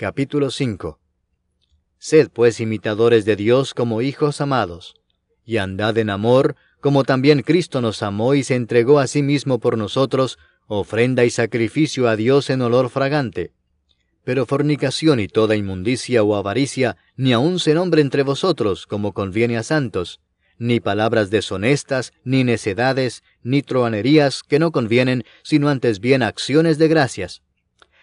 Capítulo 5 Sed pues imitadores de Dios como hijos amados, y andad en amor, como también Cristo nos amó y se entregó a sí mismo por nosotros, ofrenda y sacrificio a Dios en olor fragante. Pero fornicación y toda inmundicia o avaricia ni aun se nombre entre vosotros, como conviene a santos, ni palabras deshonestas, ni necedades, ni troanerías que no convienen, sino antes bien acciones de gracias.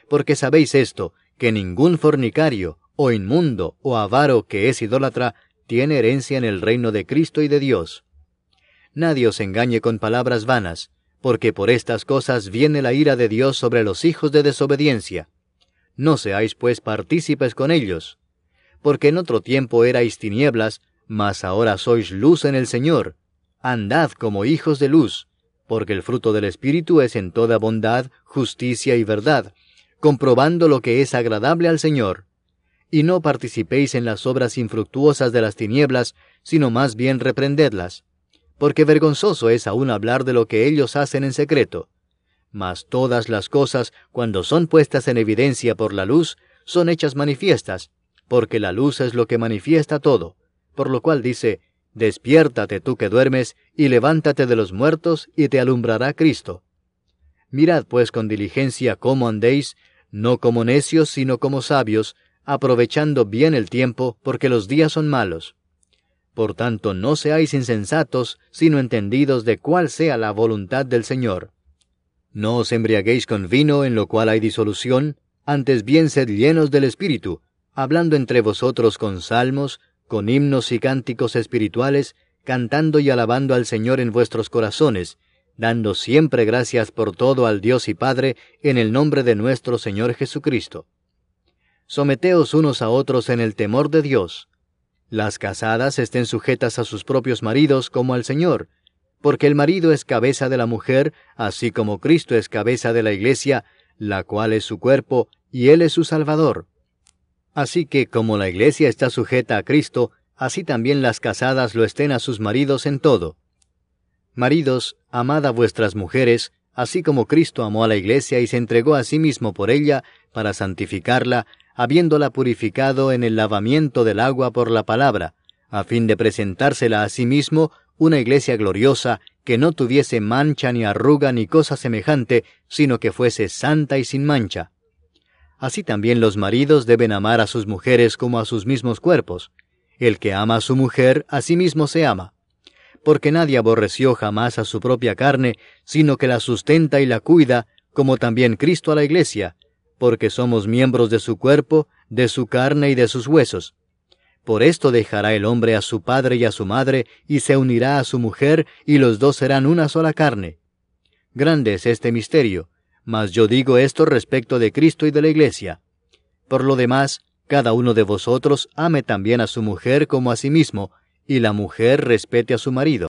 Porque sabéis esto, que ningún fornicario, o inmundo, o avaro que es idólatra, tiene herencia en el reino de Cristo y de Dios. Nadie os engañe con palabras vanas, porque por estas cosas viene la ira de Dios sobre los hijos de desobediencia. No seáis pues partícipes con ellos, porque en otro tiempo erais tinieblas, mas ahora sois luz en el Señor. Andad como hijos de luz, porque el fruto del Espíritu es en toda bondad, justicia y verdad, comprobando lo que es agradable al Señor. Y no participéis en las obras infructuosas de las tinieblas, sino más bien reprendedlas. Porque vergonzoso es aún hablar de lo que ellos hacen en secreto. Mas todas las cosas, cuando son puestas en evidencia por la luz, son hechas manifiestas, porque la luz es lo que manifiesta todo. Por lo cual dice, Despiértate tú que duermes, y levántate de los muertos, y te alumbrará Cristo. Mirad pues con diligencia cómo andéis, no como necios, sino como sabios, aprovechando bien el tiempo, porque los días son malos. Por tanto, no seáis insensatos, sino entendidos de cuál sea la voluntad del Señor. No os embriaguéis con vino en lo cual hay disolución, antes bien sed llenos del Espíritu, hablando entre vosotros con salmos, con himnos y cánticos espirituales, cantando y alabando al Señor en vuestros corazones, dando siempre gracias por todo al Dios y Padre en el nombre de nuestro Señor Jesucristo. Someteos unos a otros en el temor de Dios. Las casadas estén sujetas a sus propios maridos como al Señor, porque el marido es cabeza de la mujer, así como Cristo es cabeza de la iglesia, la cual es su cuerpo, y Él es su Salvador. Así que como la iglesia está sujeta a Cristo, así también las casadas lo estén a sus maridos en todo. Maridos, amad a vuestras mujeres, así como Cristo amó a la iglesia y se entregó a sí mismo por ella, para santificarla, habiéndola purificado en el lavamiento del agua por la palabra, a fin de presentársela a sí mismo una iglesia gloriosa, que no tuviese mancha ni arruga ni cosa semejante, sino que fuese santa y sin mancha. Así también los maridos deben amar a sus mujeres como a sus mismos cuerpos. El que ama a su mujer, a sí mismo se ama porque nadie aborreció jamás a su propia carne, sino que la sustenta y la cuida, como también Cristo a la iglesia, porque somos miembros de su cuerpo, de su carne y de sus huesos. Por esto dejará el hombre a su padre y a su madre, y se unirá a su mujer, y los dos serán una sola carne. Grande es este misterio, mas yo digo esto respecto de Cristo y de la iglesia. Por lo demás, cada uno de vosotros ame también a su mujer como a sí mismo, y la mujer respete a su marido.